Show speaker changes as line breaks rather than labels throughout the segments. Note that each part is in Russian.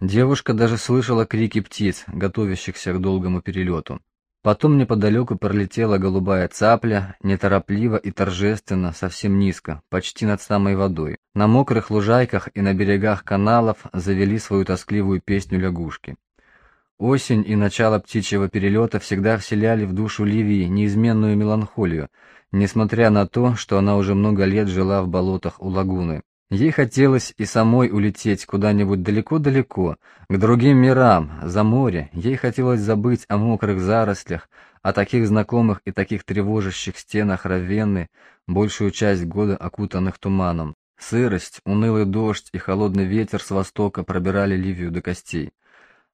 Девушка даже слышала крики птиц, готовящихся к долгому перелету. Потом неподалеку пролетела голубая цапля, неторопливо и торжественно, совсем низко, почти над самой водой. На мокрых лужайках и на берегах каналов завели свою тоскливую песню лягушки. Осень и начало птичьего перелета всегда вселяли в душу Ливии неизменную меланхолию, несмотря на то, что она уже много лет жила в болотах у лагуны. Ей хотелось и самой улететь куда-нибудь далеко-далеко, к другим мирам, за море. Ей хотелось забыть о мокрых зарослях, о таких знакомых и таких тревожащих стенах Равенны, большую часть года окутанных туманом. Сырость, унылый дождь и холодный ветер с востока пробирали Ливию до костей.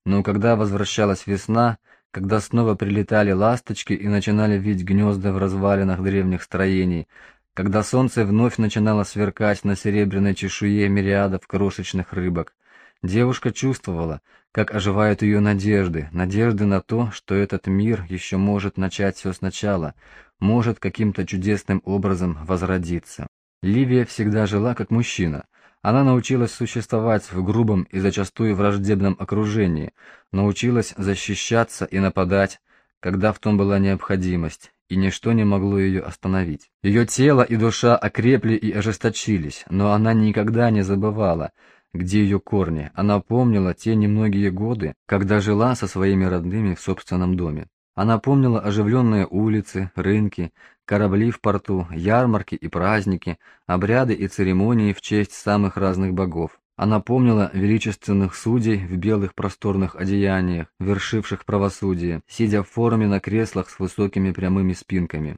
Но когда возвращалась весна, когда снова прилетали ласточки и начинали видеть гнезда в развалинах древних строений, когда солнце вновь начинало сверкать на серебряной чешуе мириадов крошечных рыбок, девушка чувствовала, как оживают ее надежды, надежды на то, что этот мир еще может начать все сначала, может каким-то чудесным образом возродиться. Ливия всегда жила как мужчина. Она научилась существовать в грубом и зачастую враждебном окружении, научилась защищаться и нападать, когда в том была необходимость, и ничто не могло ее остановить. Ее тело и душа окрепли и ожесточились, но она никогда не забывала, где ее корни. Она помнила те немногие годы, когда жила со своими родными в собственном доме. Она помнила оживленные улицы, рынки, корабли в порту, ярмарки и праздники, обряды и церемонии в честь самых разных богов. Она помнила величественных судей в белых просторных одеяниях, вершивших правосудие, сидя в форуме на креслах с высокими прямыми спинками.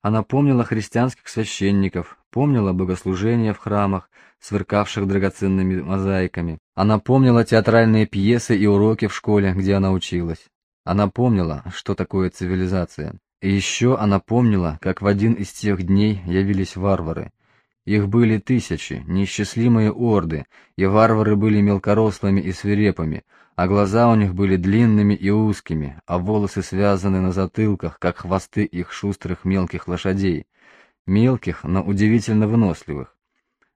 Она помнила христианских священников, помнила богослужения в храмах, сверкавших драгоценными мозаиками. Она помнила театральные пьесы и уроки в школе, где она училась. Она помнила, что такое цивилизация. И еще она помнила, как в один из тех дней явились варвары – их были тысячи, неисчислимые орды, и варвары были мелкорослыми и свирепыми, а глаза у них были длинными и узкими, а волосы связаны на затылках, как хвосты их шустрых мелких лошадей. Мелких, но удивительно выносливых.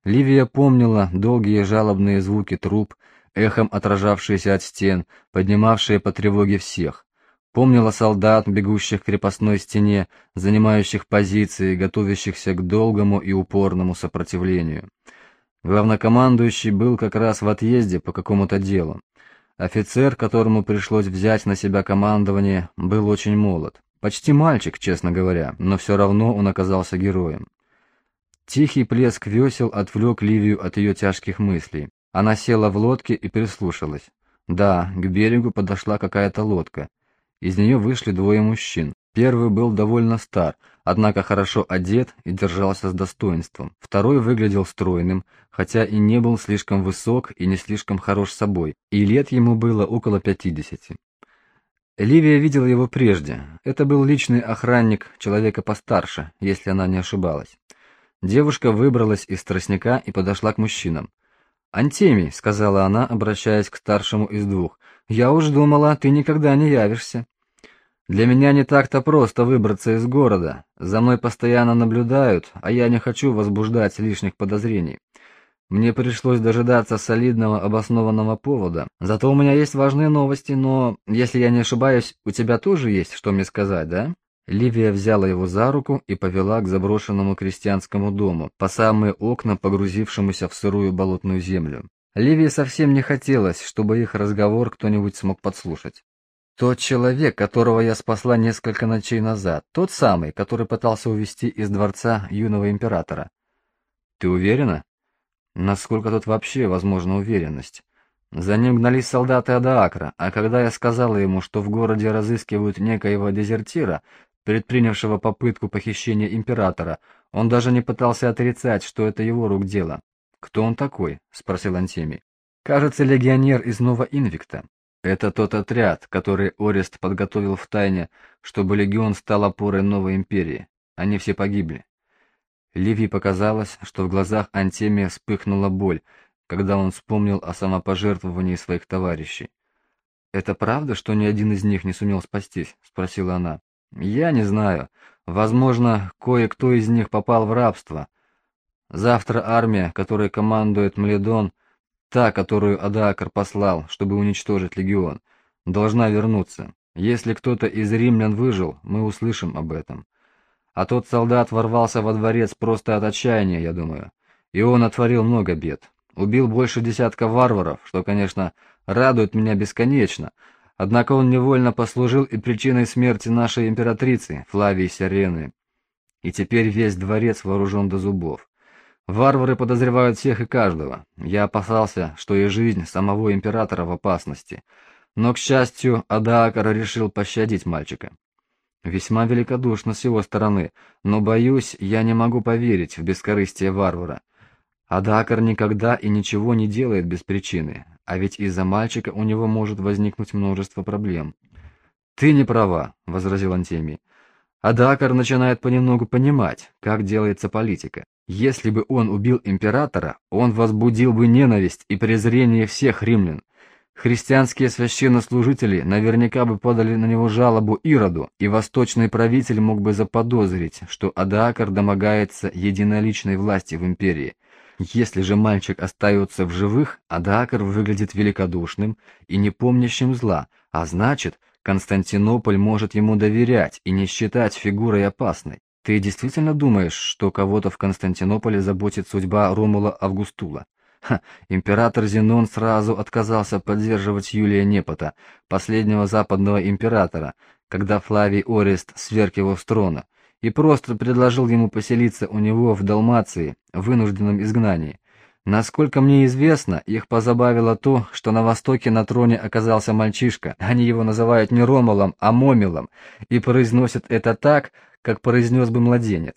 Ливия помнила долгие жалобные звуки труб, эхом отражавшиеся от стен, поднимавшие по тревоге всех. Помнила солдат, бегущих к крепостной стене, занимающих позиции, готовящихся к долгому и упорному сопротивлению. Главнокомандующий был как раз в отъезде по какому-то делу. Офицер, которому пришлось взять на себя командование, был очень молод. Почти мальчик, честно говоря, но все равно он оказался героем. Тихий плеск весел отвлек Ливию от ее тяжких мыслей. Она села в лодке и прислушалась. Да, к берегу подошла какая-то лодка. Из нее вышли двое мужчин. Первый был довольно стар, однако хорошо одет и держался с достоинством. Второй выглядел стройным, хотя и не был слишком высок и не слишком хорош собой, и лет ему было около пятидесяти. Ливия видела его прежде. Это был личный охранник человека постарше, если она не ошибалась. Девушка выбралась из тростника и подошла к мужчинам. «Антемий», — сказала она, обращаясь к старшему из двух, — «я уж думала, ты никогда не явишься». «Для меня не так-то просто выбраться из города. За мной постоянно наблюдают, а я не хочу возбуждать лишних подозрений. Мне пришлось дожидаться солидного обоснованного повода. Зато у меня есть важные новости, но, если я не ошибаюсь, у тебя тоже есть что мне сказать, да?» Ливия взяла его за руку и повела к заброшенному крестьянскому дому, по самые окна, погрузившемуся в сырую болотную землю. Ливии совсем не хотелось, чтобы их разговор кто-нибудь смог подслушать. «Тот человек, которого я спасла несколько ночей назад, тот самый, который пытался увести из дворца юного императора». «Ты уверена?» «Насколько тут вообще возможна уверенность?» За ним гнались солдаты Адаакра, а когда я сказала ему, что в городе разыскивают некоего дезертира, предпринявшего попытку похищения императора. Он даже не пытался отрицать, что это его рук дело. «Кто он такой?» — спросил Антемий. «Кажется, легионер из Нова Инвикта. Это тот отряд, который Орест подготовил в тайне, чтобы легион стал опорой новой империи. Они все погибли». Ливии показалось, что в глазах Антемия вспыхнула боль, когда он вспомнил о самопожертвовании своих товарищей. «Это правда, что ни один из них не сумел спастись?» — спросила она. Я не знаю. Возможно, кое-кто из них попал в рабство. Завтра армия, которой командует Мледон, та, которую Адаакар послал, чтобы уничтожить легион, должна вернуться. Если кто-то из римлян выжил, мы услышим об этом. А тот солдат ворвался во дворец просто от отчаяния, я думаю. И он отворил много бед. Убил больше десятка варваров, что, конечно, радует меня бесконечно, однако он невольно послужил и причиной смерти нашей императрицы, Флавии Сирены. И теперь весь дворец вооружен до зубов. Варвары подозревают всех и каждого. Я опасался, что и жизнь самого императора в опасности. Но, к счастью, Адаакар решил пощадить мальчика. Весьма великодушно с его стороны, но, боюсь, я не могу поверить в бескорыстие варвара. Адаакар никогда и ничего не делает без причины, а ведь из-за мальчика у него может возникнуть множество проблем. «Ты не права», — возразил Антемий. Адакар начинает понемногу понимать, как делается политика. Если бы он убил императора, он возбудил бы ненависть и презрение всех римлян. Христианские священнослужители наверняка бы подали на него жалобу Ироду, и восточный правитель мог бы заподозрить, что Адаакар домогается единоличной власти в империи. Если же мальчик остается в живых, Адаакар выглядит великодушным и не помнящим зла, а значит, Константинополь может ему доверять и не считать фигурой опасной. Ты действительно думаешь, что кого-то в Константинополе заботит судьба Ромула Августула? Ха, император Зенон сразу отказался поддерживать Юлия Непота, последнего западного императора, когда Флавий Орест сверг его с трона, и просто предложил ему поселиться у него в Далмации, в вынужденном изгнании. Насколько мне известно, их позабавило то, что на Востоке на троне оказался мальчишка, они его называют не Ромалом, а Момилом, и произносят это так, как произнес бы младенец.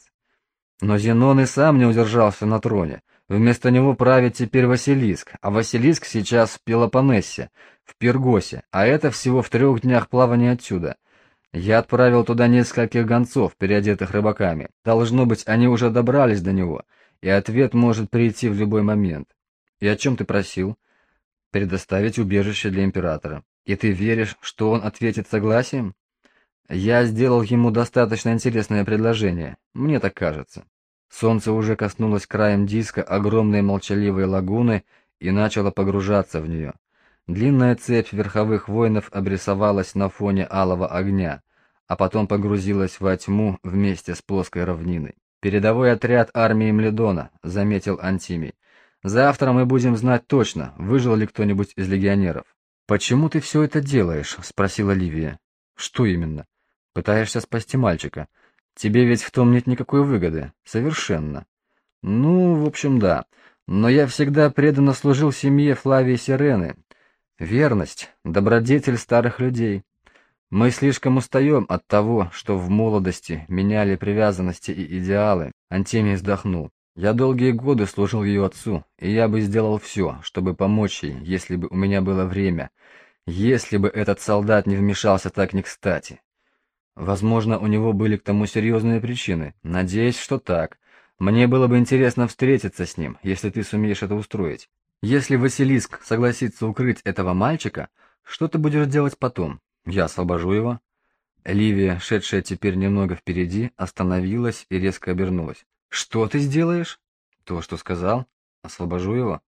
Но Зенон и сам не удержался на троне. Вместо него правит теперь Василиск, а Василиск сейчас в Пелопоннесе, в Пергосе, а это всего в трех днях плавания отсюда. Я отправил туда нескольких гонцов, переодетых рыбаками. Должно быть, они уже добрались до него — и ответ может прийти в любой момент. И о чем ты просил? Предоставить убежище для императора. И ты веришь, что он ответит согласием? Я сделал ему достаточно интересное предложение, мне так кажется. Солнце уже коснулось краем диска огромной молчаливой лагуны и начало погружаться в нее. Длинная цепь верховых воинов обрисовалась на фоне алого огня, а потом погрузилась во тьму вместе с плоской равниной. «Передовой отряд армии Мледона», — заметил Антимий. «Завтра мы будем знать точно, выжил ли кто-нибудь из легионеров». «Почему ты все это делаешь?» — спросила Ливия. «Что именно?» «Пытаешься спасти мальчика. Тебе ведь в том нет никакой выгоды. Совершенно». «Ну, в общем, да. Но я всегда преданно служил семье Флавии Сирены. Верность — добродетель старых людей. Мы слишком устаем от того, что в молодости меняли привязанности и идеалы. Антемий вздохнул. Я долгие годы служил ее отцу, и я бы сделал все, чтобы помочь ей, если бы у меня было время, если бы этот солдат не вмешался так не кстати. Возможно, у него были к тому серьезные причины. Надеюсь, что так. Мне было бы интересно встретиться с ним, если ты сумеешь это устроить. Если Василиск согласится укрыть этого мальчика, что ты будешь делать потом? Я освобожу его. Ливия, шедшая теперь немного впереди, остановилась и резко обернулась. Что ты сделаешь? То, что сказал. Освобожу его.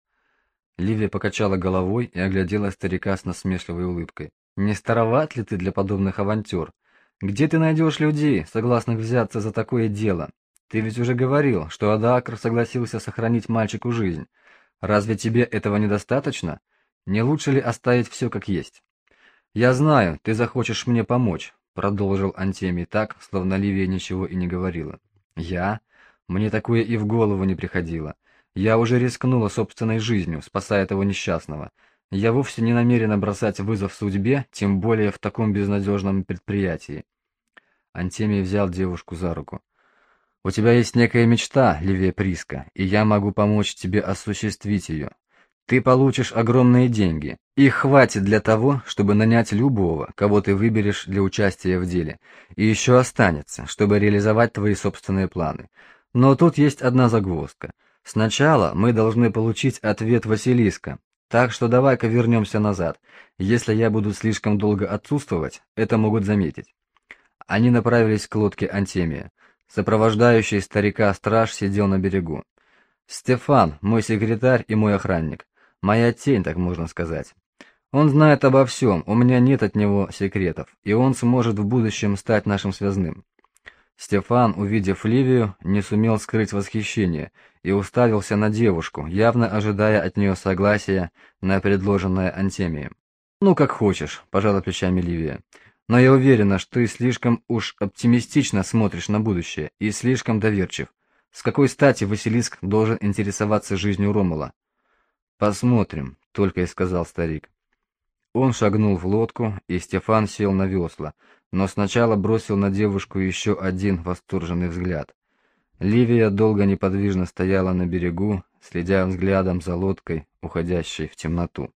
Ливия покачала головой и оглядела старика с насмешливой улыбкой. Не староват ли ты для подобных авантюр? Где ты найдешь людей, согласных взяться за такое дело? Ты ведь уже говорил, что Адакр согласился сохранить мальчику жизнь. Разве тебе этого недостаточно? Не лучше ли оставить все как есть? «Я знаю, ты захочешь мне помочь», — продолжил Антемий так, словно Ливия ничего и не говорила. «Я? Мне такое и в голову не приходило. Я уже рискнула собственной жизнью, спасая этого несчастного. Я вовсе не намерена бросать вызов судьбе, тем более в таком безнадежном предприятии». Антемий взял девушку за руку. «У тебя есть некая мечта, Ливия Приска, и я могу помочь тебе осуществить ее. Ты получишь огромные деньги. Их хватит для того, чтобы нанять любого, кого ты выберешь для участия в деле. И еще останется, чтобы реализовать твои собственные планы. Но тут есть одна загвоздка. Сначала мы должны получить ответ Василиска. Так что давай-ка вернемся назад. Если я буду слишком долго отсутствовать, это могут заметить. Они направились к лодке Антемия. Сопровождающий старика страж сидел на берегу. «Стефан, мой секретарь и мой охранник. Моя тень, так можно сказать. Он знает обо всем, у меня нет от него секретов, и он сможет в будущем стать нашим связным. Стефан, увидев Ливию, не сумел скрыть восхищение и уставился на девушку, явно ожидая от нее согласия на предложенное Антемием. «Ну, как хочешь», — пожала плечами Ливия. «Но я уверена, что ты слишком уж оптимистично смотришь на будущее и слишком доверчив. С какой стати Василиск должен интересоваться жизнью Ромула?» «Посмотрим», — только и сказал старик. Он шагнул в лодку, и Стефан сел на весла, но сначала бросил на девушку еще один восторженный взгляд. Ливия долго неподвижно стояла на берегу, следя взглядом за лодкой, уходящей в темноту.